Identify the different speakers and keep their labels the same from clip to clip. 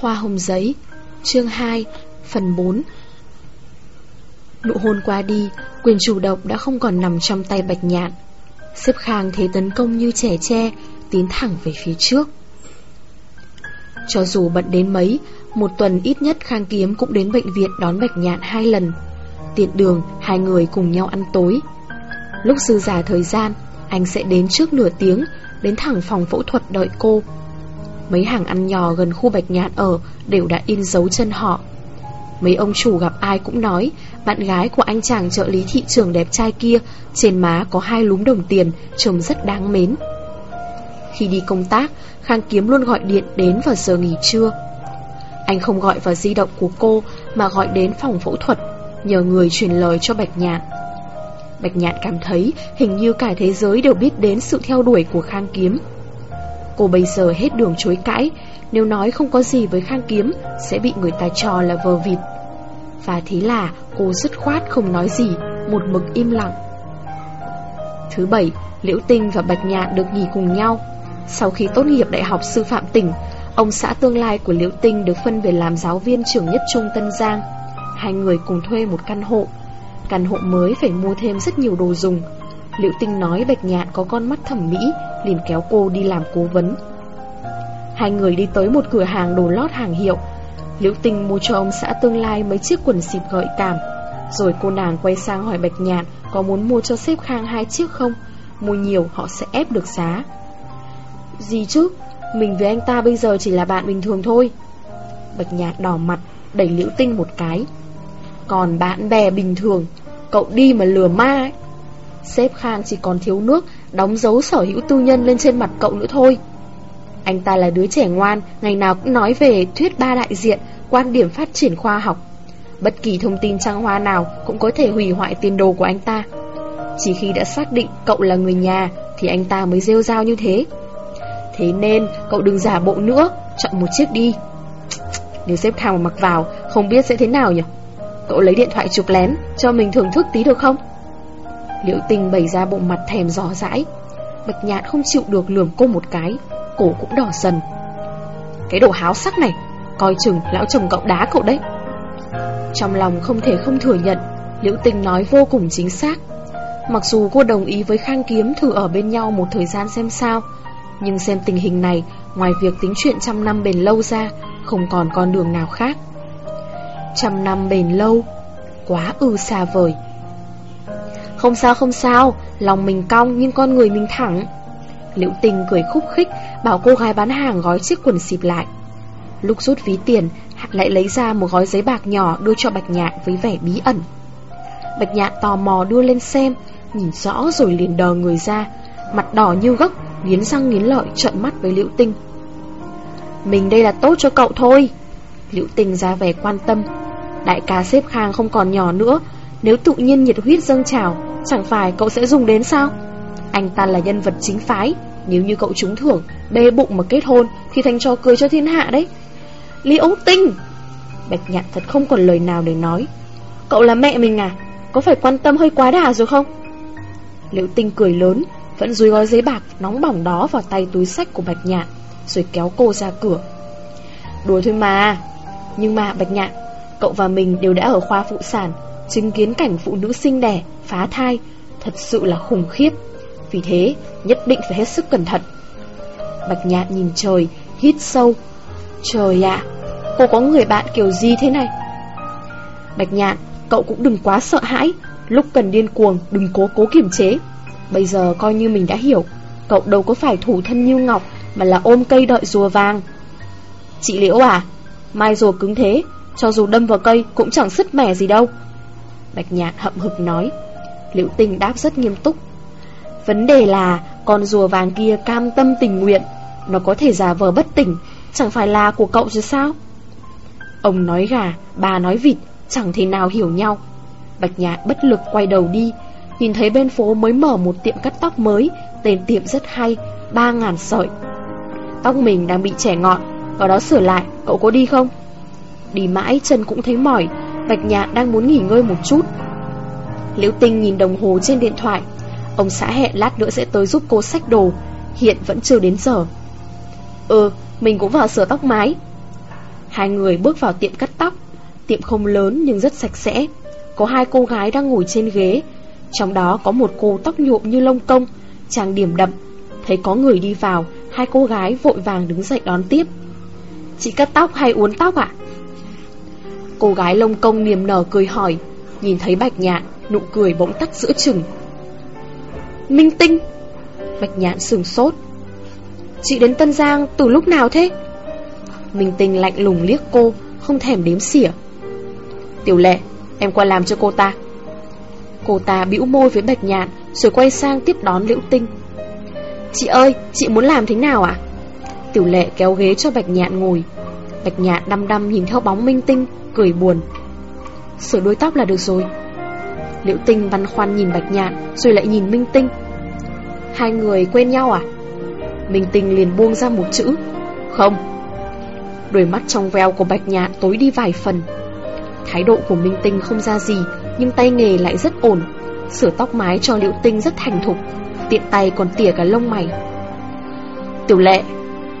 Speaker 1: Hoa hồng giấy, Chương 2 Phần 4 Nụ hôn qua đi, Quyền chủ động đã không còn nằm trong tay bạch nhạn. Xếp khang thế tấn công như trẻ tre, Tiến thẳng về phía trước. Cho dù bận đến mấy, Một tuần ít nhất Khang Kiếm cũng đến bệnh viện đón bạch nhạn hai lần. Tiện đường, Hai người cùng nhau ăn tối. Lúc dư giả thời gian, Anh sẽ đến trước nửa tiếng, Đến thẳng phòng phẫu thuật đợi cô. Mấy hàng ăn nhỏ gần khu bạch nhạn ở Đều đã in dấu chân họ. Mấy ông chủ gặp ai cũng nói, Bạn gái của anh chàng trợ lý thị trường đẹp trai kia, Trên má có hai lúm đồng tiền, Trông rất đáng mến. Khi đi công tác, Khang Kiếm luôn gọi điện đến vào giờ nghỉ trưa. Anh không gọi vào di động của cô, Mà gọi đến phòng phẫu thuật, Nhờ người truyền lời cho Bạch Nhạn. Bạch Nhạn cảm thấy Hình như cả thế giới đều biết đến sự theo đuổi của Khang Kiếm. Cô bây giờ hết đường chối cãi. Nếu nói không có gì với Khang Kiếm, Sẽ bị người ta cho là vờ vịt. Và thế là cô dứt khoát không nói gì, Một mực im lặng. Thứ bảy, Liễu Tinh và Bạch Nhạn được nghỉ cùng nhau. Sau khi tốt nghiệp Đại học Sư phạm tỉnh, Ông xã tương lai của Liễu Tinh được phân về làm giáo viên trưởng nhất Trung Tân Giang. Hai người cùng thuê một căn hộ. Căn hộ mới phải mua thêm rất nhiều đồ dùng. Liễu Tinh nói Bạch Nhạn có con mắt thẩm mỹ, liền kéo cô đi làm cố vấn. Hai người đi tới một cửa hàng đồ lót hàng hiệu. Liễu Tinh mua cho ông xã tương lai mấy chiếc quần xịp gợi cảm. Rồi cô nàng quay sang hỏi Bạch Nhạn Có muốn mua cho xếp khang hai chiếc không? Mua nhiều, họ sẽ ép được giá. Gì chứ? Mình với anh ta bây giờ chỉ là bạn bình thường thôi. Bạch Nhạn đỏ mặt, Đẩy Liễu Tinh một cái. Còn bạn bè bình thường, Cậu đi mà lừa ma ấy. Sếp Khang chỉ còn thiếu nước, Đóng dấu sở hữu tư nhân lên trên mặt cậu nữa thôi. Anh ta là đứa trẻ ngoan, Ngày nào cũng nói về thuyết ba đại diện, Quan điểm phát triển khoa học. Bất kỳ thông tin trang hoa nào Cũng có thể hủy hoại tiền đồ của anh ta. Chỉ khi đã xác định cậu là người nhà Thì anh ta mới rêu rao như thế. Thế nên cậu đừng giả bộ nữa, Chọn một chiếc đi. Nếu xếp Khang mà mặc vào, Không biết sẽ thế nào nhỉ? Cậu lấy điện thoại chụp lén, Cho mình thưởng thức tí được không? Liễu tình bày ra bộ mặt thèm gió dãi, Bạch nhạn không chịu được lườm cô một cái, Cổ cũng đỏ dần Cái đồ háo sắc này, Coi chừng lão chồng cậu đá cậu đấy. Trong lòng không thể không thừa nhận, Liễu tình nói vô cùng chính xác. Mặc dù cô đồng ý với Khang Kiếm Thử ở bên nhau một thời gian xem sao, Nhưng xem tình hình này, Ngoài việc tính chuyện trăm năm bền lâu ra, Không còn con đường nào khác. Trăm năm bền lâu, Quá ư xa vời không sao không sao. Lòng mình cong, nhưng con người mình thẳng. Liễu tình cười khúc khích, Bảo cô gái bán hàng gói chiếc quần xịp lại. Lúc rút ví tiền Lại lấy ra một gói giấy bạc nhỏ Đưa cho Bạch Nhạn với vẻ bí ẩn. Bạch Nhạn tò mò đưa lên xem, Nhìn rõ rồi liền đờ người ra. Mặt đỏ như gấc, Nghiến răng nghiến lợi, trợn mắt với Liễu Tinh Mình đây là tốt cho cậu thôi. Liễu Tinh ra vẻ quan tâm. Đại ca xếp khang không còn nhỏ nữa, Nếu tự nhiên nhiệt huyết dâng trào Chẳng phải cậu sẽ dùng đến sao? Anh ta là nhân vật chính phái. Nếu như cậu trúng thưởng Bê bụng mà kết hôn, Thì thành trò cười cho thiên hạ đấy. Liễu tinh! Bạch nhạn thật không còn lời nào để nói. Cậu là mẹ mình à? Có phải quan tâm hơi quá đà rồi không? Liễu tinh cười lớn, Vẫn dùi gói giấy bạc nóng bỏng đó vào tay túi sách của Bạch nhạn, Rồi kéo cô ra cửa. Đùa thôi mà. Nhưng mà Bạch nhạn, Cậu và mình đều đã ở khoa phụ sản, Chứng kiến cảnh phụ nữ sinh đẻ phá thai, Thật sự là khủng khiếp. Vì thế, nhất định phải hết sức cẩn thận. Bạch nhạn nhìn trời, Hít sâu. Trời ạ, Cô có người bạn kiểu gì thế này? Bạch nhạn, Cậu cũng đừng quá sợ hãi. Lúc cần điên cuồng, đừng cố cố kiềm chế. Bây giờ coi như mình đã hiểu, Cậu đâu có phải thủ thân như ngọc Mà là ôm cây đợi rùa vàng. Chị Liễu à Mai rùa cứng thế, Cho dù đâm vào cây cũng chẳng sứt mẻ gì đâu. Bạch nhạn hậm hực nói. Liễu tình đáp rất nghiêm túc. Vấn đề là, con rùa vàng kia cam tâm tình nguyện, Nó có thể giả vờ bất tỉnh, Chẳng phải là của cậu chứ sao? Ông nói gà, Bà nói vịt, Chẳng thể nào hiểu nhau. Bạch Nhạc bất lực quay đầu đi, Nhìn thấy bên phố mới mở một tiệm cắt tóc mới, Tên tiệm rất hay, Ba ngàn sợi. Tóc mình đang bị trẻ ngọn, có đó sửa lại, Cậu có đi không? Đi mãi chân cũng thấy mỏi, Bạch Nhạc đang muốn nghỉ ngơi một chút Liễu Tinh nhìn đồng hồ trên điện thoại. Ông xã hẹn lát nữa sẽ tới giúp cô xách đồ. Hiện vẫn chưa đến giờ. Ừ, mình cũng vào sửa tóc mái. Hai người bước vào tiệm cắt tóc. Tiệm không lớn nhưng rất sạch sẽ. Có hai cô gái đang ngồi trên ghế. Trong đó có một cô tóc nhuộm như lông công Trang điểm đậm. Thấy có người đi vào Hai cô gái vội vàng đứng dậy đón tiếp. Chị cắt tóc hay uốn tóc ạ? Cô gái lông công niềm nở cười hỏi Nhìn thấy bạch nhạn. Nụ cười bỗng tắt giữa chừng. Minh tinh Bạch nhạn sừng sốt. Chị đến Tân Giang từ lúc nào thế? Minh tinh lạnh lùng liếc cô Không thèm đếm xỉa. Tiểu lệ Em qua làm cho cô ta. Cô ta bĩu môi với bạch nhạn Rồi quay sang tiếp đón liễu tinh. Chị ơi, chị muốn làm thế nào ạ? Tiểu lệ kéo ghế cho bạch nhạn ngồi. Bạch nhạn đăm đăm nhìn theo bóng minh tinh Cười buồn. Sửa đuôi tóc là được rồi. Liễu tinh băn khoăn nhìn bạch nhạn, Rồi lại nhìn minh tinh. Hai người quen nhau à? Minh tinh liền buông ra một chữ, Không. Đôi mắt trong veo của bạch nhạn tối đi vài phần. Thái độ của Minh Tinh không ra gì, Nhưng tay nghề lại rất ổn. Sửa tóc mái cho Liễu Tinh rất thành thục, Tiện tay còn tỉa cả lông mày. Tiểu lệ,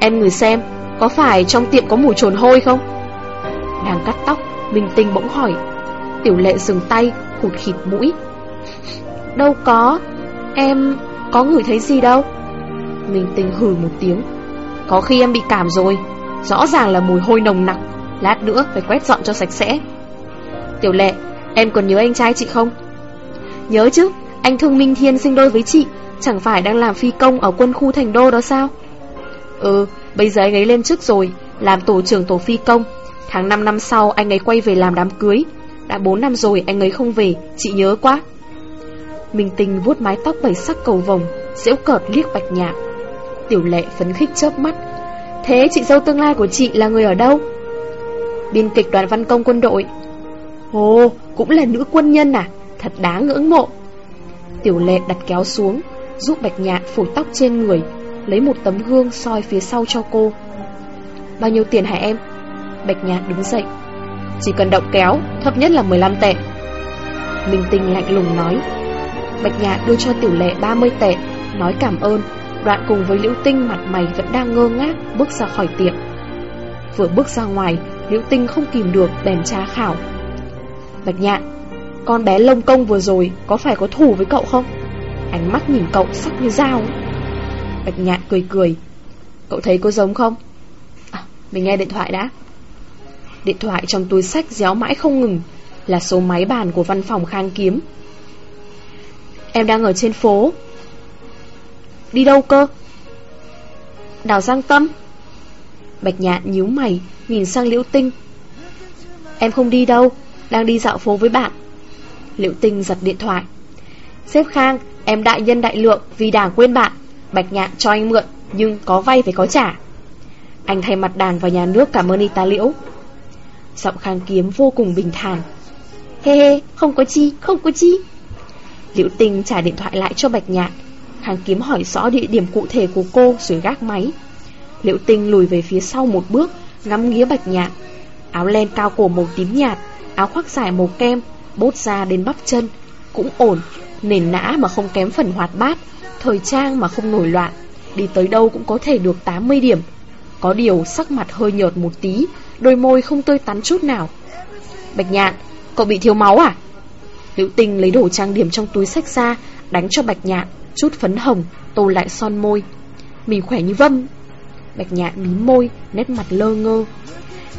Speaker 1: Em người xem, Có phải trong tiệm có mùi trồn hôi không? Đang cắt tóc, Minh Tinh bỗng hỏi. Tiểu lệ dừng tay Hụt khịt mũi. Đâu có Em có ngửi thấy gì đâu. Minh Tinh hừ một tiếng. Có khi em bị cảm rồi. Rõ ràng là mùi hôi nồng nặc. Lát nữa phải quét dọn cho sạch sẽ. Tiểu lệ, em còn nhớ anh trai chị không? Nhớ chứ, anh Thương Minh Thiên sinh đôi với chị. Chẳng phải đang làm phi công ở quân khu thành đô đó sao? Ừ, bây giờ anh ấy lên chức rồi Làm tổ trưởng tổ phi công. Tháng 5 năm sau anh ấy quay về làm đám cưới. Đã 4 năm rồi anh ấy không về Chị nhớ quá Minh Tinh vuốt mái tóc bảy sắc cầu vồng Diễu cợt liếc bạch nhạc Tiểu lệ phấn khích chớp mắt Thế chị dâu tương lai của chị là người ở đâu? Biên kịch đoàn văn công quân đội Ồ, cũng là nữ quân nhân à? Thật đáng ngưỡng mộ. Tiểu lệ đặt kéo xuống, giúp bạch Nhạc phủ tóc trên người, lấy một tấm gương soi phía sau cho cô. Bao nhiêu tiền hả em? Bạch Nhạc đứng dậy. Chỉ cần động kéo, thấp nhất là 15 tệ. Minh Tinh lạnh lùng nói. Bạch Nhã đưa cho tiểu lệ 30 tệ, nói cảm ơn. Đoạn cùng với Liễu Tinh mặt mày vẫn đang ngơ ngác bước ra khỏi tiệm. Vừa bước ra ngoài, Liễu Tinh không kìm được bèn tra khảo Bạch Nhã Con bé lông công vừa rồi Có phải có thù với cậu không Ánh mắt nhìn cậu sắc như dao Bạch Nhã cười cười Cậu thấy có giống không à, Mình nghe điện thoại đã Điện thoại trong túi sách réo mãi không ngừng Là số máy bàn của văn phòng khang kiếm. Em đang ở trên phố. Đi đâu cơ? Đào Giang Tâm. Bạch nhạn nhíu mày Nhìn sang Liễu Tinh. Em không đi đâu đang đi dạo phố với bạn. Liễu tinh giật điện thoại. Sếp Khang, em đại nhân đại lượng Vì đảng quên bạn. Bạch nhạn cho anh mượn Nhưng có vay phải có trả. Anh thay mặt đảng và nhà nước cảm ơn y tá liễu. Giọng khang kiếm vô cùng bình thản. Hê hê, không có chi, không có chi. Liễu tinh trả điện thoại lại cho Bạch nhạn. Khang kiếm hỏi rõ địa điểm cụ thể của cô Rồi gác máy. Liễu tinh lùi về phía sau một bước Ngắm nghía Bạch nhạn. Áo len cao cổ màu tím nhạt áo khoác dài màu kem, bốt ra đến bắp chân, cũng ổn, nền nã mà không kém phần hoạt bát, thời trang mà không nổi loạn, đi tới đâu cũng có thể được 80 điểm. Có điều sắc mặt hơi nhợt một tí, đôi môi không tươi tắn chút nào. Bạch nhạn, cậu bị thiếu máu à? Liễu Tinh lấy đồ trang điểm trong túi sách ra, đánh cho bạch nhạn, chút phấn hồng, tô lại son môi. Mình khỏe như vâm. Bạch nhạn mím môi, nét mặt lơ ngơ.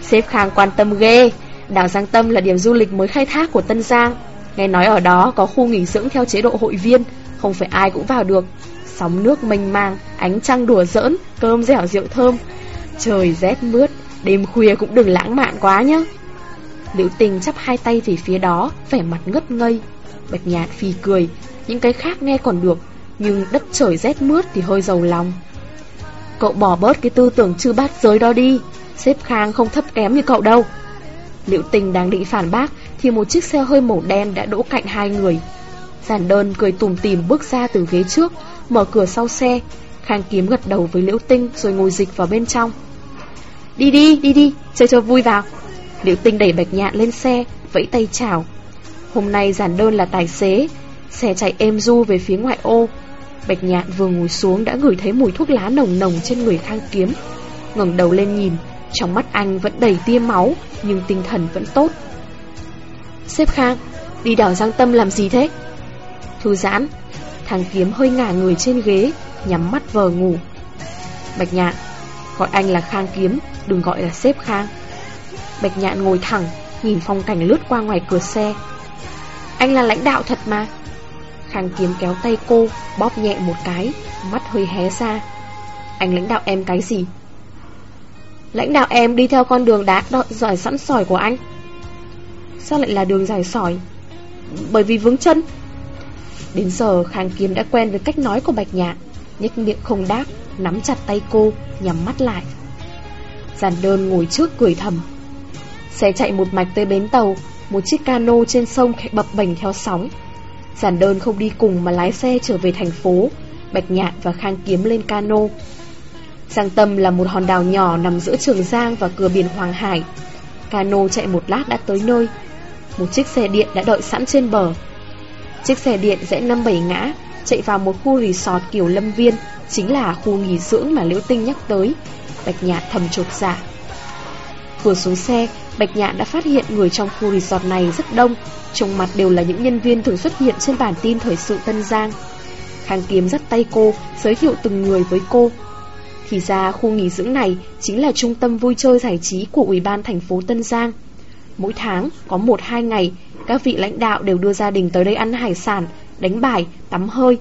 Speaker 1: Sếp Khang quan tâm ghê, Đảo Giang Tâm là điểm du lịch mới khai thác của Tân Giang. Nghe nói ở đó có khu nghỉ dưỡng theo chế độ hội viên, không phải ai cũng vào được. Sóng nước mênh mang, ánh trăng đùa giỡn, cơm dẻo rượu thơm. Trời rét mướt, đêm khuya cũng đừng lãng mạn quá nhá. Liễu tình chắp hai tay về phía đó, vẻ mặt ngất ngây. Bạch nhạt phì cười, những cái khác nghe còn được, nhưng đất trời rét mướt thì hơi giàu lòng. Cậu bỏ bớt cái tư tưởng chư bát giới đó đi, xếp khang không thấp kém như cậu đâu. Liễu tình đang định phản bác Thì một chiếc xe hơi màu đen đã đỗ cạnh hai người Giản đơn cười tùm tìm bước ra từ ghế trước Mở cửa sau xe Khang kiếm gật đầu với Liễu Tinh Rồi ngồi dịch vào bên trong Đi đi, đi đi, chơi cho vui vào. Liễu Tinh đẩy bạch nhạn lên xe Vẫy tay chào. Hôm nay giản đơn là tài xế Xe chạy êm du về phía ngoại ô. Bạch nhạn vừa ngồi xuống đã ngửi thấy mùi thuốc lá nồng nồng trên người khang kiếm. Ngẩng đầu lên nhìn Trong mắt anh vẫn đầy tia máu Nhưng tinh thần vẫn tốt. Xếp Khang Đi đảo Giang Tâm làm gì thế? Thư giãn Thằng kiếm hơi ngả người trên ghế Nhắm mắt vờ ngủ. Bạch nhạn Gọi anh là Khang Kiếm. Đừng gọi là xếp Khang. Bạch nhạn ngồi thẳng, Nhìn phong cảnh lướt qua ngoài cửa xe. Anh là lãnh đạo thật mà. Khang Kiếm kéo tay cô, Bóp nhẹ một cái, Mắt hơi hé ra. Anh lãnh đạo em cái gì? Lãnh đạo em đi theo con đường đá giỏi sẵn sỏi của anh. Sao lại là đường dài sỏi? Bởi vì vướng chân. Đến giờ, Khang Kiếm đã quen với cách nói của Bạch Nhạn, nhếch miệng không đáp, Nắm chặt tay cô, Nhắm mắt lại. Giản đơn ngồi trước cười thầm. Xe chạy một mạch tới bến tàu, Một chiếc cano trên sông bập bềnh theo sóng. Giản đơn không đi cùng mà lái xe trở về thành phố, Bạch Nhạn và Khang Kiếm lên cano. Giang Tâm là một hòn đảo nhỏ nằm giữa Trường Giang và cửa biển Hoàng Hải. Cano chạy một lát đã tới nơi. Một chiếc xe điện đã đợi sẵn trên bờ. Chiếc xe điện rẽ năm bảy ngã, Chạy vào một khu resort kiểu lâm viên, Chính là khu nghỉ dưỡng mà Liễu Tinh nhắc tới. Bạch Nhạn thầm chột dạ. Vừa xuống xe Bạch Nhạn đã phát hiện người trong khu resort này rất đông trông mặt đều là những nhân viên thường xuất hiện trên bản tin thời sự Tân Giang. Khang Kiếm dắt tay cô Giới thiệu từng người với cô. Thì ra khu nghỉ dưỡng này Chính là trung tâm vui chơi giải trí Của Ủy ban thành phố Tân Giang. Mỗi tháng có 1-2 ngày Các vị lãnh đạo đều đưa gia đình tới đây ăn hải sản Đánh bài, tắm hơi.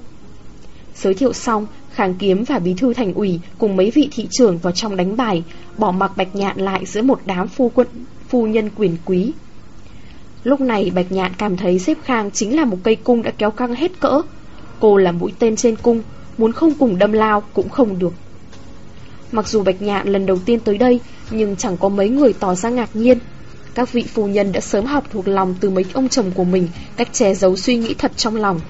Speaker 1: Giới thiệu xong Khang Kiếm và bí thư thành ủy cùng mấy vị thị trưởng vào trong đánh bài, bỏ mặc Bạch Nhạn lại giữa một đám phu quân, phu nhân quyền quý. Lúc này Bạch Nhạn cảm thấy xếp Khang chính là một cây cung đã kéo căng hết cỡ. Cô là mũi tên trên cung, muốn không cùng đâm lao cũng không được. Mặc dù Bạch Nhạn lần đầu tiên tới đây, nhưng chẳng có mấy người tỏ ra ngạc nhiên. Các vị phu nhân đã sớm học thuộc lòng từ mấy ông chồng của mình cách che giấu suy nghĩ thật trong lòng.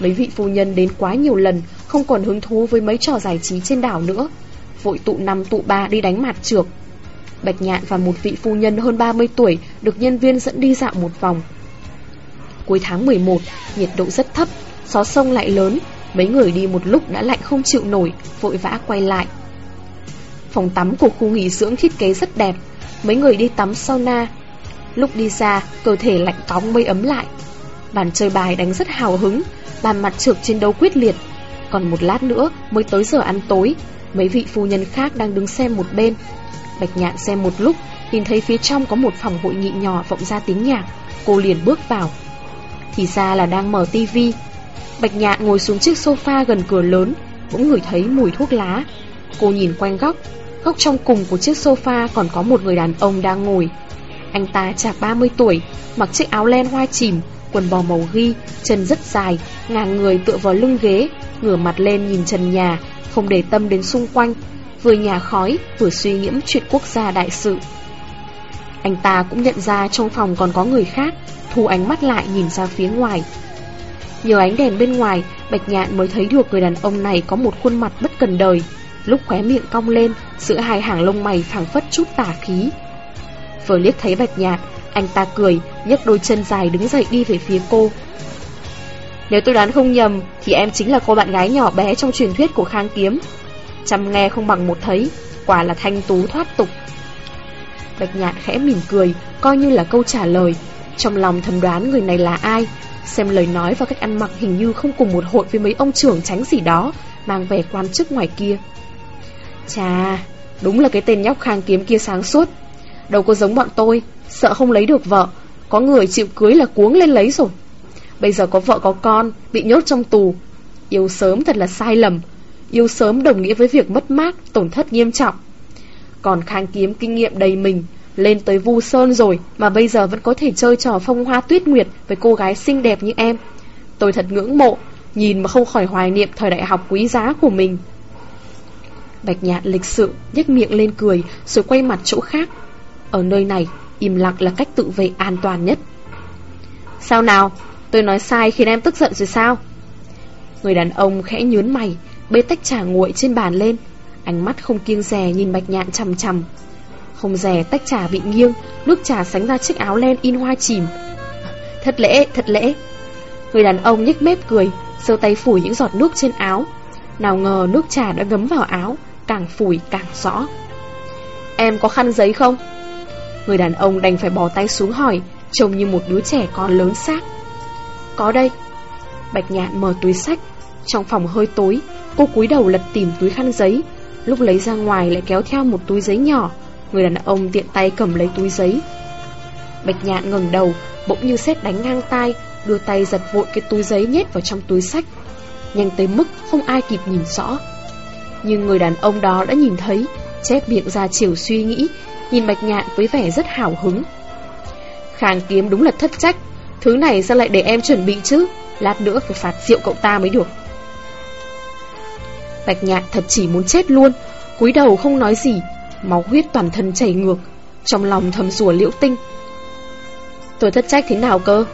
Speaker 1: Mấy vị phu nhân đến quá nhiều lần, Không còn hứng thú với mấy trò giải trí trên đảo nữa. Vội tụ năm tụ ba đi đánh mặt trược. Bạch Nhạn và một vị phu nhân hơn 30 tuổi Được nhân viên dẫn đi dạo một vòng. Cuối tháng 11 Nhiệt độ rất thấp, Gió sông lại lớn, Mấy người đi một lúc đã lạnh không chịu nổi, Vội vã quay lại. Phòng tắm của khu nghỉ dưỡng thiết kế rất đẹp, Mấy người đi tắm sauna. Lúc đi ra, Cơ thể lạnh cóng mây ấm lại. Bàn chơi bài đánh rất hào hứng bàn mặt trược chiến đấu quyết liệt. Còn một lát nữa mới tới giờ ăn tối, mấy vị phu nhân khác đang đứng xem một bên. Bạch nhạn xem một lúc, nhìn thấy phía trong có một phòng hội nghị nhỏ vọng ra tiếng nhạc, cô liền bước vào. Thì ra là đang mở tivi. Bạch nhạn ngồi xuống chiếc sofa gần cửa lớn, cũng ngửi thấy mùi thuốc lá. Cô nhìn quanh góc, góc trong cùng của chiếc sofa còn có một người đàn ông đang ngồi. Anh ta chạc 30 tuổi, mặc chiếc áo len hoa chìm, quần bò màu ghi, chân rất dài, ngang người tựa vào lưng ghế, ngửa mặt lên nhìn trần nhà, không để tâm đến xung quanh, vừa nhà khói, vừa suy nghiễm chuyện quốc gia đại sự. Anh ta cũng nhận ra trong phòng còn có người khác, thu ánh mắt lại nhìn ra phía ngoài. Nhờ ánh đèn bên ngoài, Bạch Nhạn mới thấy được người đàn ông này có một khuôn mặt bất cần đời, lúc khóe miệng cong lên, giữa hai hàng lông mày phảng phất chút tà khí. Vừa liếc thấy Bạch Nhạn, anh ta cười, nhấc đôi chân dài đứng dậy đi về phía cô. Nếu tôi đoán không nhầm, thì em chính là cô bạn gái nhỏ bé trong truyền thuyết của Khang Kiếm. Chăm nghe không bằng một thấy, quả là thanh tú thoát tục. Bạch Nhạn khẽ mỉm cười, coi như là câu trả lời. Trong lòng thầm đoán người này là ai, xem lời nói và cách ăn mặc hình như không cùng một hội với mấy ông trưởng tránh gì đó, mang vẻ quan chức ngoài kia. Chà, đúng là cái tên nhóc Khang Kiếm kia sáng suốt. Đâu có giống bọn tôi, Sợ không lấy được vợ, Có người chịu cưới là cuống lên lấy rồi. Bây giờ có vợ có con, Bị nhốt trong tù. Yêu sớm thật là sai lầm. Yêu sớm đồng nghĩa với việc mất mát, Tổn thất nghiêm trọng. Còn khang kiếm kinh nghiệm đầy mình, Lên tới vu sơn rồi Mà bây giờ vẫn có thể chơi trò phong hoa tuyết nguyệt Với cô gái xinh đẹp như em. Tôi thật ngưỡng mộ, Nhìn mà không khỏi hoài niệm thời đại học quý giá của mình. Bạch nhạn lịch sự, nhếch miệng lên cười, Rồi quay mặt chỗ khác. Ở nơi này Im lặng là cách tự vệ an toàn nhất. Sao nào? Tôi nói sai khiến em tức giận rồi sao? Người đàn ông khẽ nhướn mày Bê tách trà nguội trên bàn lên. Ánh mắt không kiêng rè nhìn bạch nhạn chằm chằm. Không rè tách trà bị nghiêng Nước trà sánh ra chiếc áo len in hoa chìm. Thật lễ, thật lễ. Người đàn ông nhếch mép cười Sơ tay phủi những giọt nước trên áo. Nào ngờ nước trà đã ngấm vào áo Càng phủi càng rõ. Em có khăn giấy không? Người đàn ông đành phải bỏ tay xuống hỏi, trông như một đứa trẻ con lớn xác. Có đây. Bạch nhạn mở túi sách. Trong phòng hơi tối, cô cúi đầu lật tìm túi khăn giấy. Lúc lấy ra ngoài lại kéo theo một túi giấy nhỏ. Người đàn ông tiện tay cầm lấy túi giấy. Bạch nhạn ngẩng đầu, bỗng như xét đánh ngang tai, đưa tay giật vội cái túi giấy nhét vào trong túi sách. Nhanh tới mức không ai kịp nhìn rõ. Nhưng người đàn ông đó đã nhìn thấy, chép miệng ra chiều suy nghĩ, nhìn Bạch Nhạn với vẻ rất hào hứng. Khang kiếm đúng là thất trách, thứ này sao lại để em chuẩn bị chứ, lát nữa phải phạt rượu cậu ta mới được. Bạch Nhạn thật chỉ muốn chết luôn, cúi đầu không nói gì, máu huyết toàn thân chảy ngược, trong lòng thầm rủa liễu tinh. Tôi thất trách thế nào cơ?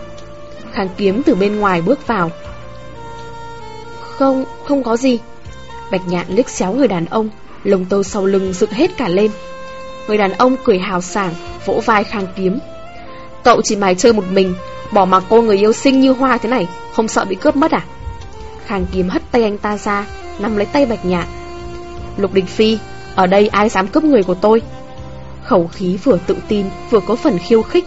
Speaker 1: Khang kiếm từ bên ngoài bước vào. Không, không có gì. Bạch nhạn liếc xéo người đàn ông, lồng tơ sau lưng dựng hết cả lên. Người đàn ông cười hào sảng, vỗ vai khang kiếm. Cậu chỉ mải chơi một mình, bỏ mặc cô người yêu xinh như hoa thế này, không sợ bị cướp mất à? Khang kiếm hất tay anh ta ra, nắm lấy tay bạch nhạn. Lục đình phi, ở đây ai dám cướp người của tôi? Khẩu khí vừa tự tin, vừa có phần khiêu khích.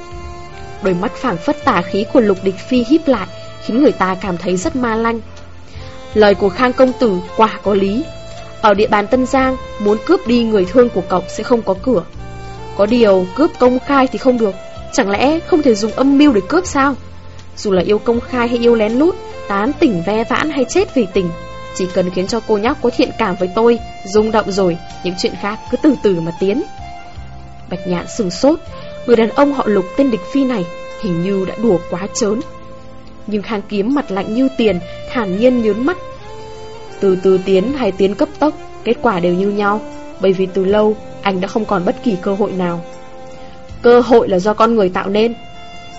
Speaker 1: Đôi mắt phảng phất tà khí của lục địch phi híp lại, khiến người ta cảm thấy rất ma lanh. Lời của Khang công tử quả có lý. Ở địa bàn Tân Giang, muốn cướp đi người thương của cậu sẽ không có cửa. Có điều, cướp công khai thì không được. Chẳng lẽ không thể dùng âm mưu để cướp sao? Dù là yêu công khai hay yêu lén lút, tán tỉnh ve vãn hay chết vì tình, chỉ cần khiến cho cô nhóc có thiện cảm với tôi, rung động rồi, những chuyện khác cứ từ từ mà tiến. Bạch nhạn sừng sốt, người đàn ông họ lục tên địch phi này hình như đã đùa quá trớn. Nhưng khang kiếm mặt lạnh như tiền, thản nhiên nhớn mắt. Từ từ tiến hay tiến cấp tốc, kết quả đều như nhau, bởi vì từ lâu anh đã không còn bất kỳ cơ hội nào. Cơ hội là do con người tạo nên.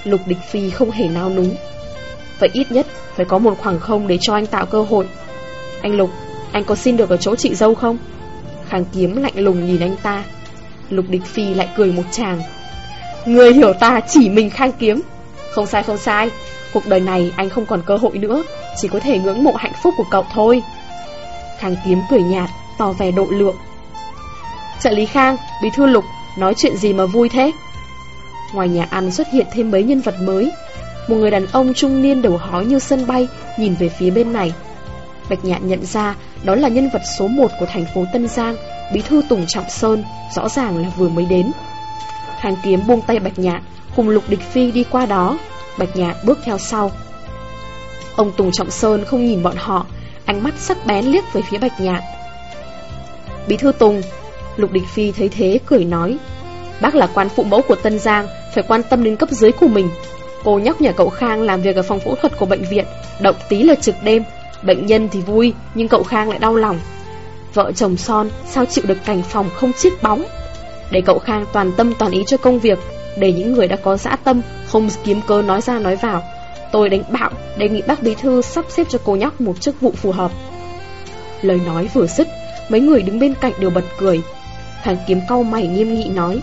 Speaker 1: Lục địch phi không hề nao núng. Vậy ít nhất phải có một khoảng không để cho anh tạo cơ hội. Anh Lục, anh có xin được ở chỗ chị dâu không? Khang kiếm lạnh lùng nhìn anh ta. Lục địch phi lại cười một chàng. Người hiểu ta chỉ mình khang kiếm. Không sai không sai, Cuộc đời này anh không còn cơ hội nữa Chỉ có thể ngưỡng mộ hạnh phúc của cậu thôi Khang kiếm cười nhạt Tỏ vẻ độ lượng. Trợ lý Khang, bí thư lục Nói chuyện gì mà vui thế? Ngoài nhà ăn xuất hiện thêm mấy nhân vật mới. Một người đàn ông trung niên đầu hói như sân bay Nhìn về phía bên này. Bạch Nhạn nhận ra đó là nhân vật số 1 của thành phố Tân Giang, bí thư Tùng Trọng Sơn, rõ ràng là vừa mới đến. Khang Kiếm buông tay Bạch Nhạn, cùng Lục Địch Phi đi qua đó, Bạch Nhạn bước theo sau. Ông Tùng Trọng Sơn không nhìn bọn họ, ánh mắt sắc bén liếc về phía Bạch Nhạn Bí thư Tùng, Lục Địch Phi thấy thế cười nói, bác là quan phụ mẫu của Tân Giang, phải quan tâm đến cấp dưới của mình. Cô nhóc nhà cậu Khang làm việc ở phòng phẫu thuật của bệnh viện, động tí là trực đêm, bệnh nhân thì vui, nhưng cậu Khang lại đau lòng. Vợ chồng son sao chịu được cảnh phòng không chiếc bóng Để cậu Khang toàn tâm toàn ý cho công việc để những người đã có dã tâm không kiếm cơ nói ra nói vào. Tôi đánh bạo, đề nghị bác bí thư sắp xếp cho cô nhóc một chức vụ phù hợp. Lời nói vừa dứt, mấy người đứng bên cạnh đều bật cười. Hàng kiếm cau mày nghiêm nghị nói.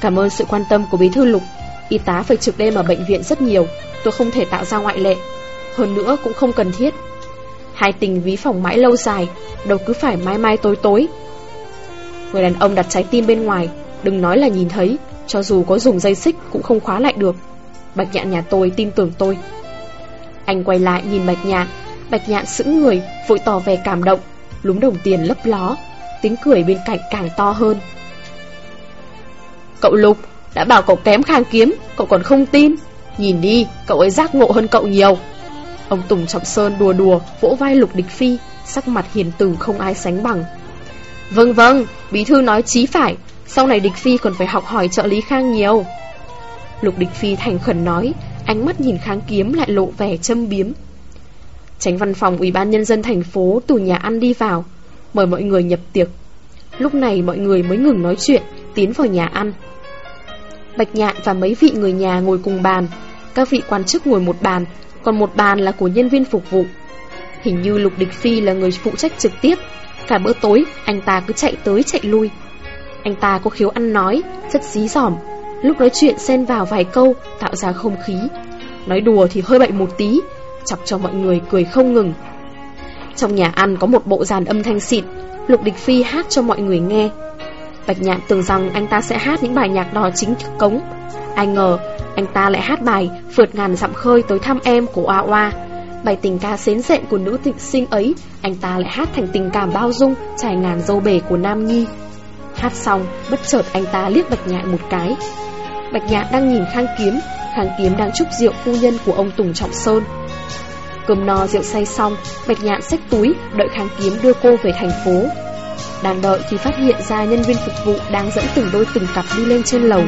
Speaker 1: Cảm ơn sự quan tâm của bí thư lục. Y tá phải trực đêm ở bệnh viện rất nhiều, tôi không thể tạo ra ngoại lệ. Hơn nữa cũng không cần thiết. Hai tình ví phòng mãi lâu dài, đâu cứ phải mai mai tối tối. Người đàn ông đặt trái tim bên ngoài, đừng nói là nhìn thấy, cho dù có dùng dây xích cũng không khóa lại được Bạch nhạn nhà tôi tin tưởng tôi. Anh quay lại nhìn bạch nhạn. Bạch nhạn sững người, Vội tỏ vẻ cảm động. Lúng đồng tiền lấp ló, Tiếng cười bên cạnh càng to hơn. Cậu Lục, Đã bảo cậu kém khang kiếm, Cậu còn không tin. Nhìn đi, cậu ấy giác ngộ hơn cậu nhiều. Ông Tùng Trọng Sơn đùa đùa, Vỗ vai Lục Địch Phi, Sắc mặt hiền từ không ai sánh bằng. Vâng vâng Bí thư nói chí phải, sau này địch phi còn phải học hỏi trợ lý khang nhiều. Lục địch phi thành khẩn nói Ánh mắt nhìn kháng kiếm lại lộ vẻ châm biếm. Tránh văn phòng Ủy ban Nhân dân thành phố từ nhà ăn đi vào Mời mọi người nhập tiệc. Lúc này mọi người mới ngừng nói chuyện Tiến vào nhà ăn. Bạch Nhạn và mấy vị người nhà ngồi cùng bàn Các vị quan chức ngồi một bàn Còn một bàn là của nhân viên phục vụ. Hình như Lục Địch Phi là người phụ trách trực tiếp Cả bữa tối anh ta cứ chạy tới chạy lui. Anh ta có khiếu ăn nói, rất dí dỏm Lúc nói chuyện xen vào vài câu, Tạo ra không khí. Nói đùa thì hơi bậy một tí, Chọc cho mọi người cười không ngừng. Trong nhà ăn có một bộ dàn âm thanh xịn, Lục Địch Phi hát cho mọi người nghe. Bạch Nhạn tưởng rằng anh ta sẽ hát những bài nhạc đò chính thức cống. Ai ngờ, anh ta lại hát bài Phượt ngàn dặm khơi tới thăm em của Oa Oa. Bài tình ca xến dẹn của nữ tịnh sinh ấy, Anh ta lại hát thành tình cảm bao dung Trải ngàn dâu bể của Nam Nhi. Hát xong, bất chợt anh ta liếc Bạch Nhạn một cái. Bạch Nhạn đang nhìn Khang Kiếm Khang Kiếm đang chúc rượu phu nhân của ông Tùng Trọng Sơn. Cơm no, rượu say xong, Bạch Nhạn xách túi, Đợi Khang Kiếm đưa cô về thành phố. Đang đợi thì phát hiện ra nhân viên phục vụ Đang dẫn từng đôi từng cặp đi lên trên lầu.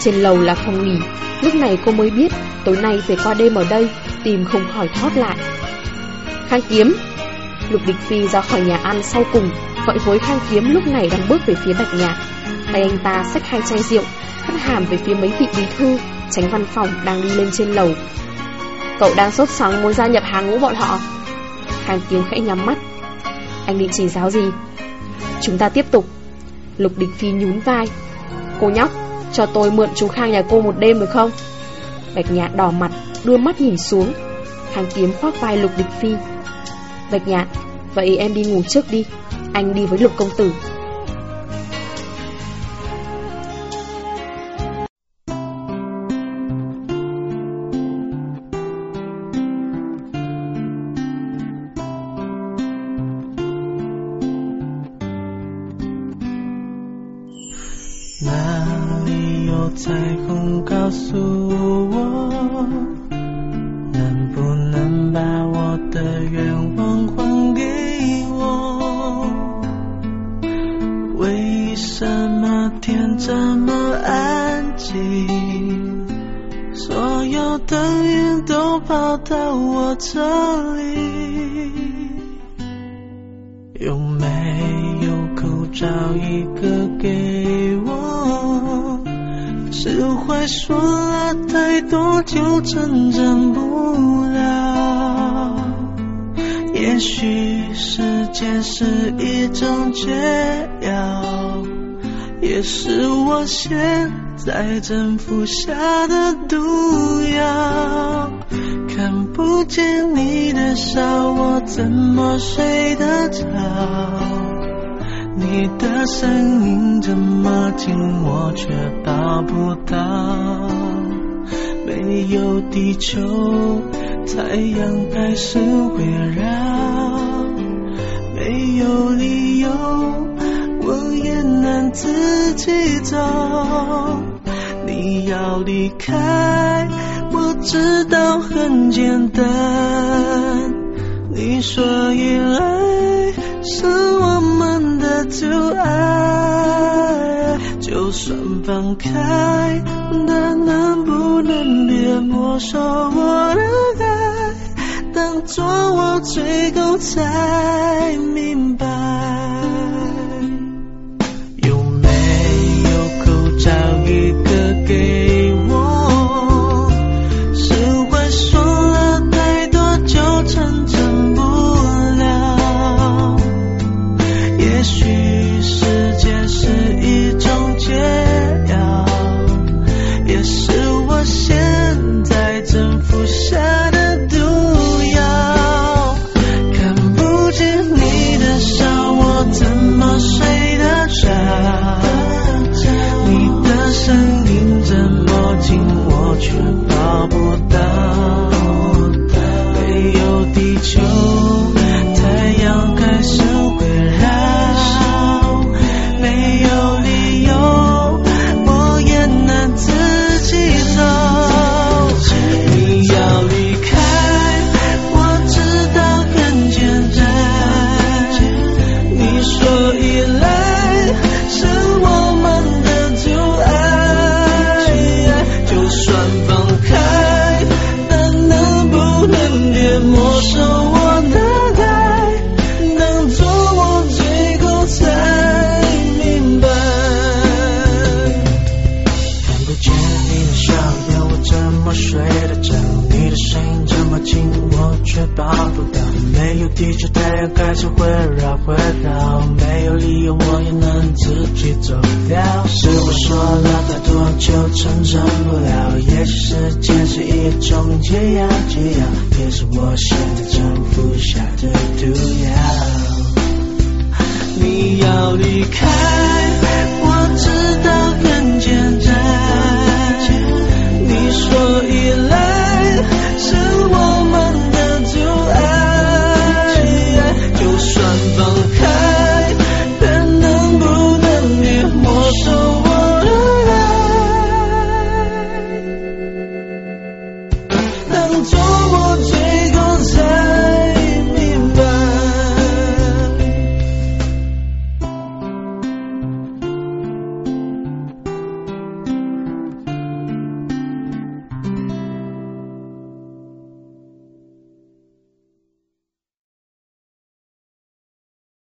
Speaker 1: Trên lầu là phòng nghỉ, Lúc này cô mới biết Tối nay phải qua đêm ở đây, Tìm không khỏi thoát lại. Khang Kiếm, Lục Địch Phi ra khỏi nhà ăn sau cùng vội vối Khang Kiếm lúc này đang bước về phía Bạch nhạc. Tay anh ta xách hai chai rượu Hất hàm về phía mấy vị bí thư, Tránh văn phòng đang đi lên trên lầu. Cậu đang sốt sắng muốn gia nhập hàng ngũ bọn họ. Khang Kiếm khẽ nhắm mắt. Anh định chỉ giáo gì? Chúng ta tiếp tục. Lục Địch Phi nhún vai. Cô nhóc, cho tôi mượn chú Khang nhà cô một đêm được không? Bạch nhạc đỏ mặt, Đưa mắt nhìn xuống. Khang Kiếm khoác vai Lục Địch Phi. Bạch nhạc, Vậy em đi ngủ trước đi. Anh đi với Lục Công Tử.
Speaker 2: 这么安静，所有的云都跑到我这里，有没有口罩一个给我？是会说了太多就真正不了，也许时间是一种解药。是我现在征服下的毒药，看不见你的笑，我怎么睡得着？你的声音这么近，我却抱不到。没有地球，太阳还是围绕。没有理由，我也能自己走。你要离开，我知道很简单。你说依赖是我们的阻碍，就算放开，但能不能别没收我的爱？当作我最后才明白。to